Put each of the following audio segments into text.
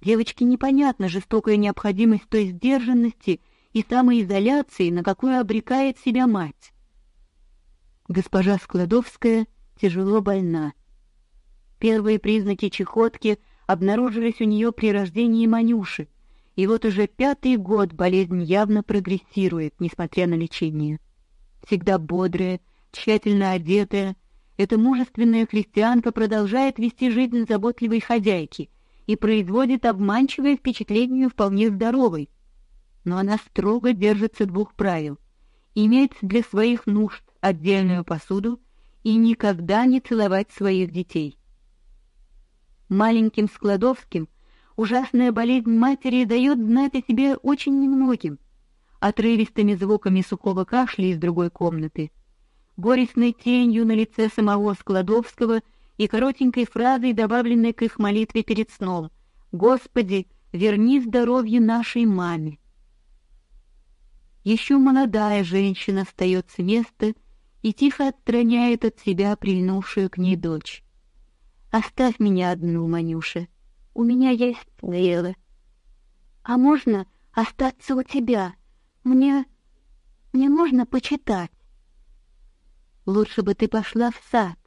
Девочке непонятна жестокая необходимость той сдержанности и самоизоляции, на какую обрекает себя мать. Госпожа Складовская тяжело больна. Первые признаки чехотки обнаружились у нее при рождении Манюши, и вот уже пятый год болезнь явно прогрессирует, несмотря на лечение. Всегда бодрая, тщательно одетая, эта мужественная христианка продолжает вести жизнь заботливой хозяйки и производит обманчивое впечатление вполне здоровой. Но она строго держится двух правил: иметь для своих нужд отдельную посуду и никогда не целовать своих детей. Маленьким Складовским ужасная болезнь матери дает знать о себе очень немногим. Отрывистыми звуками сухого кашля из другой комнаты, горестной тенью на лице самого Складовского и коротенькой фразой, добавленной к их молитве перед сном: "Господи, верни здоровье нашей маме". Еще молодая женщина встает с места и тихо отстраняет от себя прильнувшую к ней дочь. Оставь меня одну, Манюша. У меня есть дело. А можно остаться у тебя? Мне мне можно почитать. Лучше бы ты пошла в сад.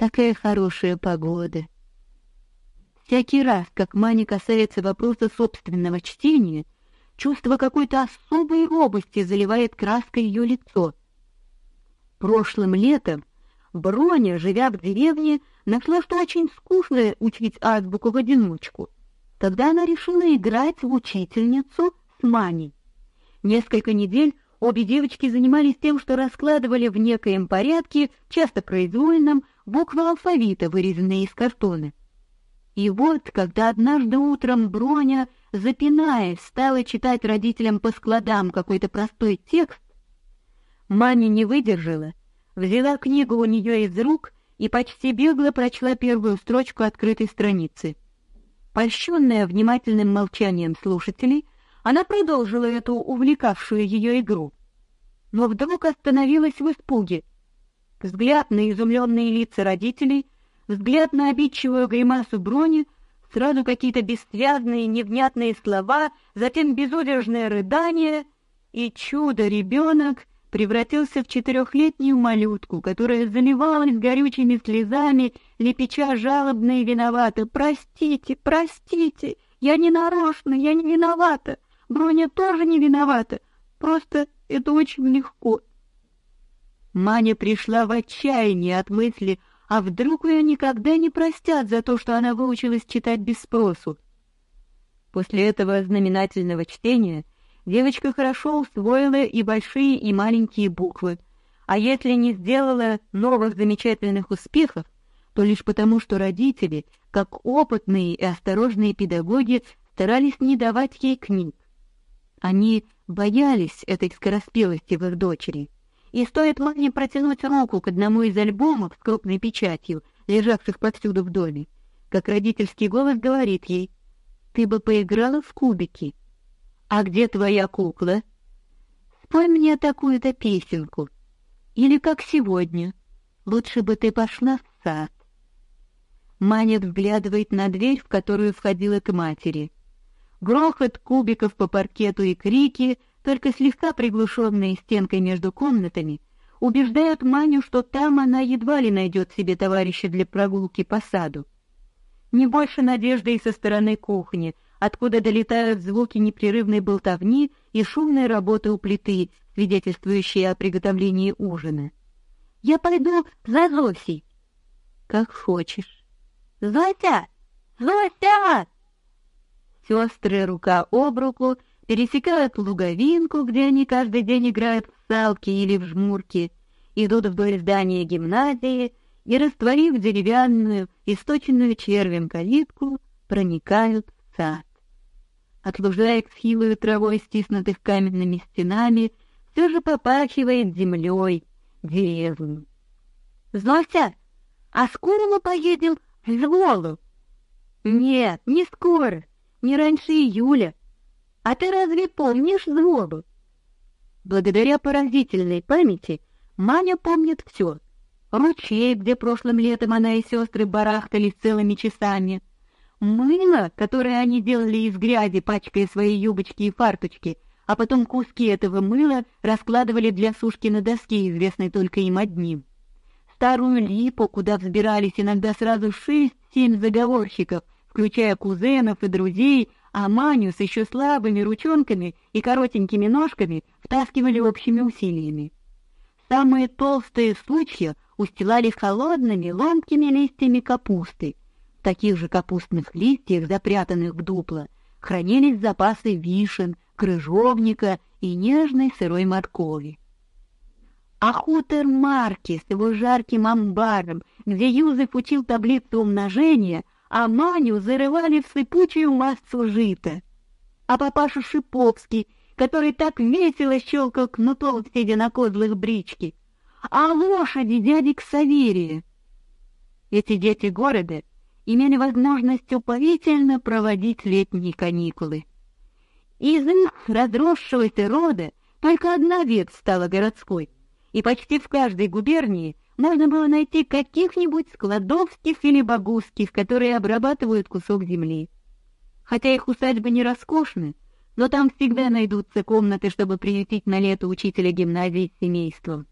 Такая хорошая погода. Всякий раз, как Маня касается вопроса собственного чтения, чувство какой-то особой робости заливает краской ее лицо. Прошлым летом Броня, живя в деревне, нашла, что очень скучно учить азбуку в одиночку. Тогда она решила играть в учительницу с Маней. Несколько недель обе девочки занимались тем, что раскладывали в некоем порядке, часто произвольном, буквы алфавита, вырезанные из картона. И вот, когда однажды утром Броня, запинаясь, стала читать родителям по складам какой-то простой текст, Маня не выдержала взяла книгу у нее из рук и почти бегло прочла первую строчку открытой страницы. Польщенная внимательным молчанием слушателей, она продолжила эту увлекавшую ее игру, но вдруг остановилась в испуге. Взгляд на изумленные лица родителей, взгляд на обидчивую гримасу Брони, сразу какие-то бессвязные, невнятные слова, затем безудержное рыдание, и чудо-ребенок превратился в четырехлетнюю малютку, которая заливалась горючими слезами, лепеча жалобно и виновато: "Простите, простите, я не нарочно, я не виновата. Броня тоже не виновата. Просто это очень легко". Маня пришла в отчаяние от мысли, а вдруг ее никогда не простят за то, что она выучилась читать без спросу. После этого знаменательного чтения Девочка хорошо усвоила и большие, и маленькие буквы, а если не сделала новых замечательных успехов, то лишь потому, что родители, как опытные и осторожные педагоги, старались не давать ей книг. Они боялись этой скороспелости в их дочери. И стоит Мане протянуть руку к одному из альбомов с крупной печатью, лежавших повсюду в доме, как родительский голос говорит ей: "Ты бы поиграла в кубики". А где твоя кукла? Спой мне такую-то песенку. Или как сегодня. Лучше бы ты пошла в сад. Маня взглядывает на дверь, в которую входила к матери. Грохот кубиков по паркету и крики, только слегка приглушенные стенкой между комнатами, убеждают Маню, что там она едва ли найдет себе товарища для прогулки по саду. Не больше надежды и со стороны кухни, откуда долетают звуки непрерывной болтовни и шумной работы у плиты, свидетельствующие о приготовлении ужина. Я пойду за Зосей. Как хочешь. Зося! Зося! Сестры рука об руку пересекают луговинку, где они каждый день играют в салки или в жмурки, идут вдоль здания гимназии и, растворив деревянную, источенную червем калитку, проникают в сад отлужаясь хилой травой, стиснутых каменными стенами, все же попахивает землей, деревней. Зося, а скоро мы поедем в Львову? Нет, не скоро, не раньше июля. А ты разве помнишь Львову? Благодаря поразительной памяти Маня помнит все. Ручей, где прошлым летом она и сестры барахтались целыми часами, Мыло, которое они делали из грязи, пачкая свои юбочки и фарточки, а потом куски этого мыла раскладывали для сушки на доске, известной только им одним. Старую липу, куда взбирались иногда сразу шесть-семь заговорщиков, включая кузенов и друзей, а Маню с еще слабыми ручонками и коротенькими ножками втаскивали общими усилиями. Самые толстые сучья устилали холодными ломкими листьями капусты. В таких же капустных листьях, запрятанных в дупло, хранились запасы вишен, крыжовника и нежной сырой моркови. А хутор Марки с его жарким амбаром, где Юзеф учил таблицу умножения, а Маню зарывали в сыпучую массу жита. А папаша Шиповский, который так весело щелкал кнутом, сидя на козлах брички, а лошади дяди Ксаверия. Эти дети города имели возможность упоительно проводить летние каникулы. Из их разросшегося рода только одна ветвь стала городской, и почти в каждой губернии можно было найти каких-нибудь складовских или богусских, которые обрабатывают кусок земли. Хотя их усадьбы не роскошны, но там всегда найдутся комнаты, чтобы приютить на лето учителя гимназии с семейством.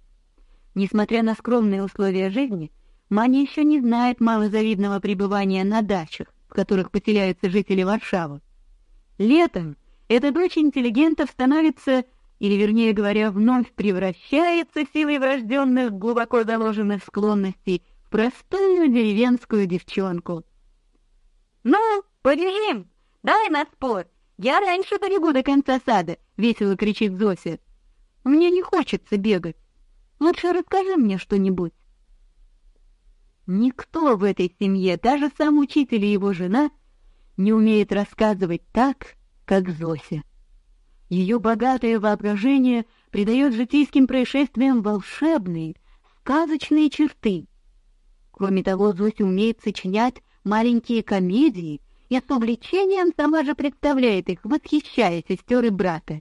Несмотря на скромные условия жизни, Маня еще не знает малозавидного пребывания на дачах, в которых поселяются жители Варшавы. Летом эта дочь интеллигентов становится или, вернее говоря, вновь превращается силой врожденных глубоко заложенных склонностей в простую деревенскую девчонку. «Ну, побежим! Дай на спор! Я раньше добегу до конца сада!» — весело кричит Зося. «Мне не хочется бегать. Лучше расскажи мне что-нибудь». Никто в этой семье, даже сам учитель и его жена, не умеет рассказывать так, как Зося. Ее богатое воображение придает житейским происшествиям волшебные, сказочные черты. Кроме того, Зося умеет сочинять маленькие комедии и с увлечением сама же представляет их, восхищая сестер и брата.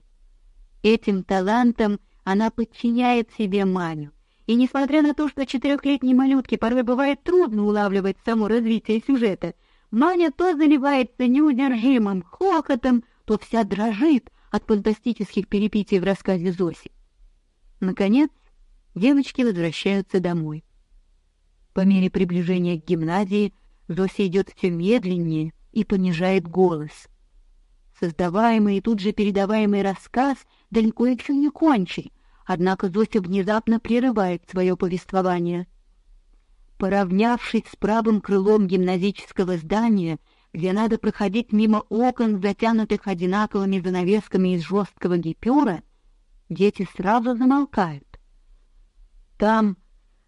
Этим талантом она подчиняет себе Маню. И несмотря на то, что четырехлетней малютке порой бывает трудно улавливать само развитие сюжета, Маня то заливается неудержимым хохотом, то вся дрожит, от фантастических перипетий в рассказе Зоси. Наконец, девочки возвращаются домой. По мере приближения к гимназии Зося идет все медленнее и понижает голос. Создаваемый и тут же передаваемый рассказ далеко еще не кончен, однако Зося внезапно прерывает свое повествование. Поравнявшись с правым крылом гимназического здания, где надо проходить мимо окон, затянутых одинаковыми занавесками из жесткого гипюра, дети сразу замолкают. Там,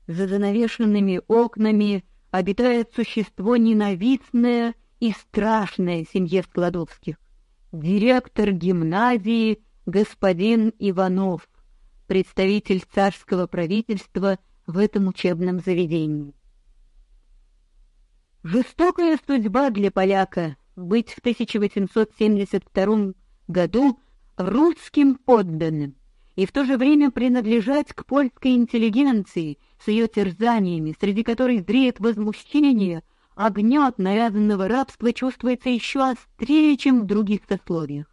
за занавешенными окнами, обитает существо ненавистное и страшное семье Складовских. Директор гимназии господин Иванов, представитель царского правительства в этом учебном заведении. Жестокая судьба для поляка быть в 1872 году русским подданным и в то же время принадлежать к польской интеллигенции с ее терзаниями, среди которых зреет возмущение, а гнет навязанного рабства чувствуется еще острее, чем в других сословиях.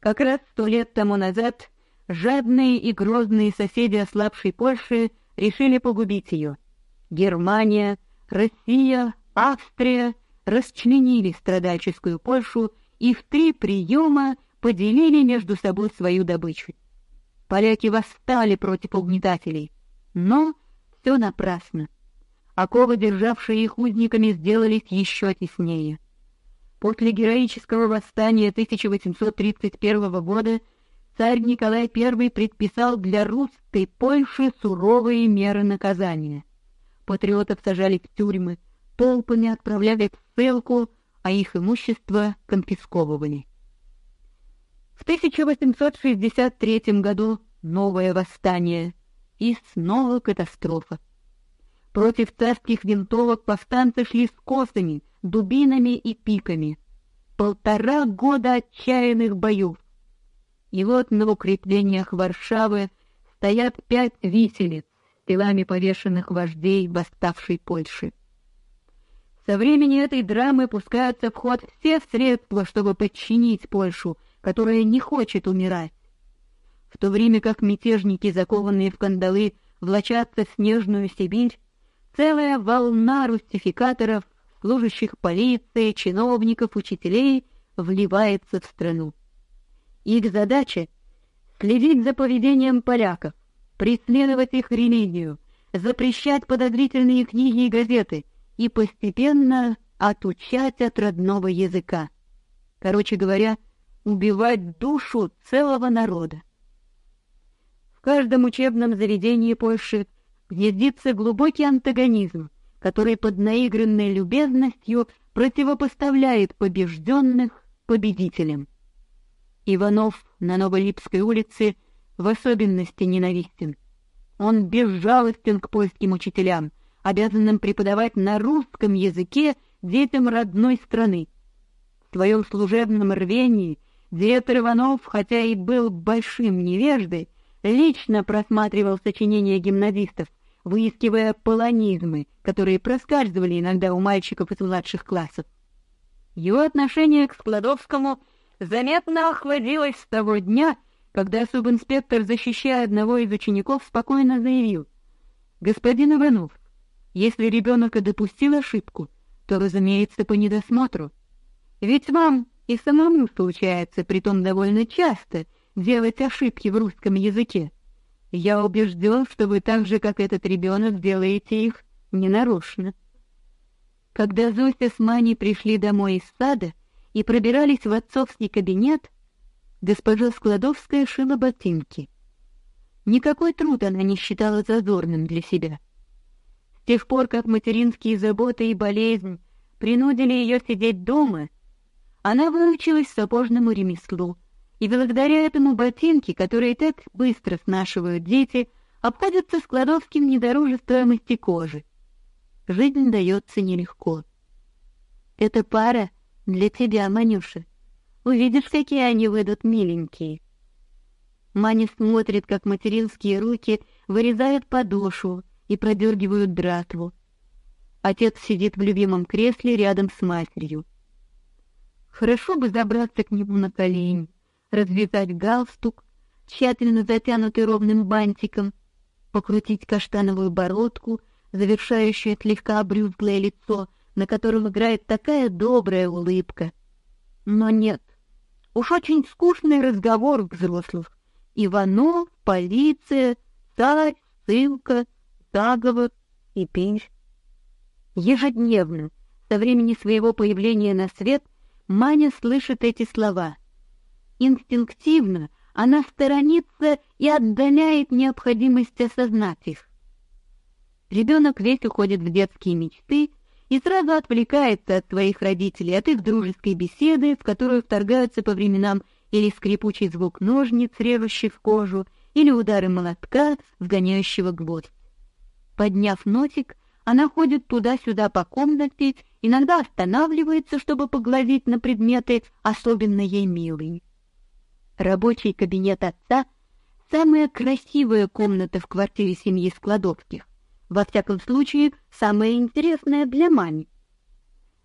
Как раз сто лет тому назад жадные и грозные соседи ослабшей Польши решили погубить ее. Германия — Россия, Австрия расчленили страдальческую Польшу и в три приема поделили между собой свою добычу. Поляки восстали против угнетателей, но все напрасно. Оковы, державшие их узниками, сделались еще теснее. После героического восстания 1831 года царь Николай I предписал для русской Польши суровые меры наказания. Патриотов сажали в тюрьмы, толпами отправляли в ссылку, а их имущество конфисковывали. В 1863 году новое восстание и снова катастрофа. Против царских винтовок повстанцы шли с косами, дубинами и пиками. Полтора года отчаянных боев. И вот на укреплениях Варшавы стоят пять виселиц, телами повешенных вождей восставшей Польши. Со времени этой драмы пускаются в ход все средства, чтобы подчинить Польшу, которая не хочет умирать. В то время как мятежники, закованные в кандалы, влачатся в снежную Сибирь, целая волна рустификаторов, служащих полиции, чиновников, учителей вливается в страну. Их задача — следить за поведением поляков, преследовать их религию, запрещать подозрительные книги и газеты и постепенно отучать от родного языка. Короче говоря, убивать душу целого народа. В каждом учебном заведении Польши гнездится глубокий антагонизм, который под наигранной любезностью противопоставляет побежденных победителям. Иванов на Новолипской улице в особенности ненавистен. Он безжалостен к польским учителям, обязанным преподавать на русском языке детям родной страны. В своем служебном рвении директор Иванов, хотя и был большим невеждой, лично просматривал сочинения гимназистов, выискивая полонизмы, которые проскальзывали иногда у мальчиков из младших классов. Его отношение к Складовскому заметно охладилось с того дня, когда субинспектор, защищая одного из учеников, спокойно заявил: "Господин Иванов, если ребенок и допустил ошибку, то, разумеется, по недосмотру. Ведь вам и самому случается, притом довольно часто, делать ошибки в русском языке. Я убежден, что вы так же, как этот ребенок, делаете их ненарочно. Когда Зося с Маней пришли домой из сада и пробирались в отцовский кабинет, госпожа Складовская шила ботинки. Никакой труд она не считала зазорным для себя. С тех пор, как материнские заботы и болезнь принудили ее сидеть дома, она выучилась сапожному ремеслу — и благодаря этому ботинки, которые так быстро снашивают дети, обходятся складовским не дороже стоимости кожи. Жизнь дается нелегко. Эта пара для тебя, Манюша. Увидишь, какие они выйдут миленькие. Маня смотрит, как материнские руки вырезают подошву и продергивают дратву. Отец сидит в любимом кресле рядом с матерью. Хорошо бы забраться к нему на колени развязать галстук, тщательно затянутый ровным бантиком, покрутить каштановую бородку, завершающую слегка обрюзглое лицо, на котором играет такая добрая улыбка. Но нет, уж очень скучный разговор взрослых. Иванов, полиция, царь, ссылка, заговор и пинч. Ежедневно, со времени своего появления на свет, Маня слышит эти слова. Инстинктивно она сторонится и отдаляет необходимость осознать их. Ребенок весь уходит в детские мечты и сразу отвлекается от своих родителей, от их дружеской беседы, в которую вторгаются по временам или скрипучий звук ножниц, режущих кожу, или удары молотка, вгоняющего гвоздь. Подняв носик, она ходит туда-сюда по комнате, иногда останавливается, чтобы поглазеть на предметы, особенно ей милые. Рабочий кабинет отца — самая красивая комната в квартире семьи Складовских. Во всяком случае, самая интересная для мамы.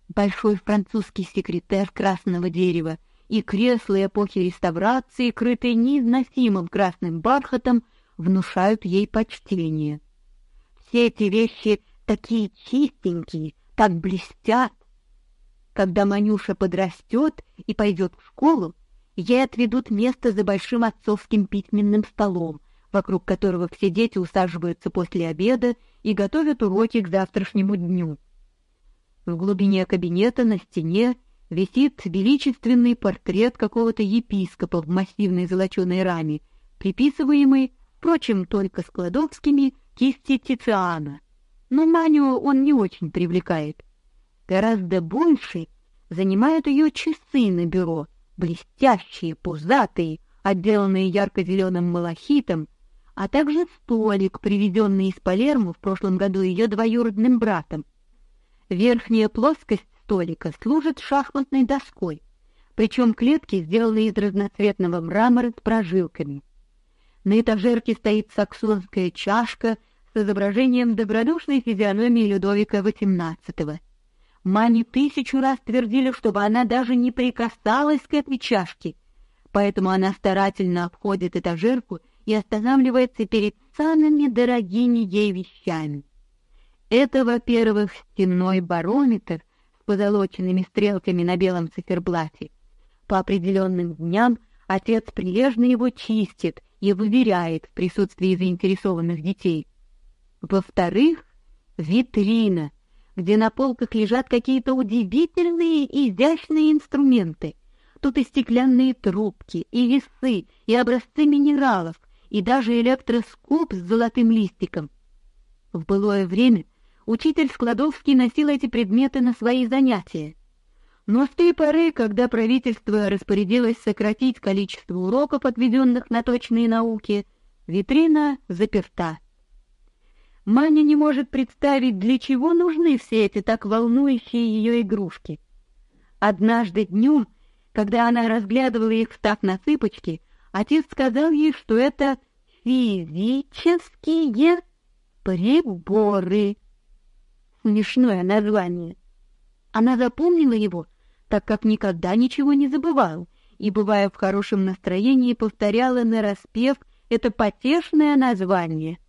Большой французский секретер красного дерева и кресло эпохи реставрации, крытые неизносимым красным бархатом, внушают ей почтение. Все эти вещи такие чистенькие, так блестят. Когда Манюша подрастет и пойдет в школу, ей отведут место за большим отцовским письменным столом, вокруг которого все дети усаживаются после обеда и готовят уроки к завтрашнему дню. В глубине кабинета на стене висит величественный портрет какого-то епископа в массивной золоченой раме, приписываемый, впрочем, только складовскими кисти Тициана. Но Маню он не очень привлекает. Гораздо больше занимают ее часы на бюро — блестящие, пузатые, отделанные ярко-зеленым малахитом, а также столик, привезенный из Палермо в прошлом году ее двоюродным братом. Верхняя плоскость столика служит шахматной доской, причем клетки сделаны из разноцветного мрамора с прожилками. На этажерке стоит саксонская чашка с изображением добродушной физиономии Людовика XVIII. Маме тысячу раз твердили, чтобы она даже не прикасалась к этой чашке, поэтому она старательно обходит этажерку и останавливается перед самыми дорогими ей вещами. Это, во-первых, стенной барометр с позолоченными стрелками на белом циферблате. По определенным дням отец прилежно его чистит и выверяет в присутствии заинтересованных детей. Во-вторых, витрина, где на полках лежат какие-то удивительные и изящные инструменты. Тут и стеклянные трубки, и весы, и образцы минералов, и даже электроскоп с золотым листиком. В былое время учитель Складовский носил эти предметы на свои занятия. Но с той поры, когда правительство распорядилось сократить количество уроков, отведенных на точные науки, витрина заперта. Маня не может представить, для чего нужны все эти так волнующие ее игрушки. Однажды днем, когда она разглядывала их встав на цыпочки, отец сказал ей, что это физические приборы. Смешное название. Она запомнила его, так как никогда ничего не забывала, и, бывая в хорошем настроении, повторяла нараспев это потешное название —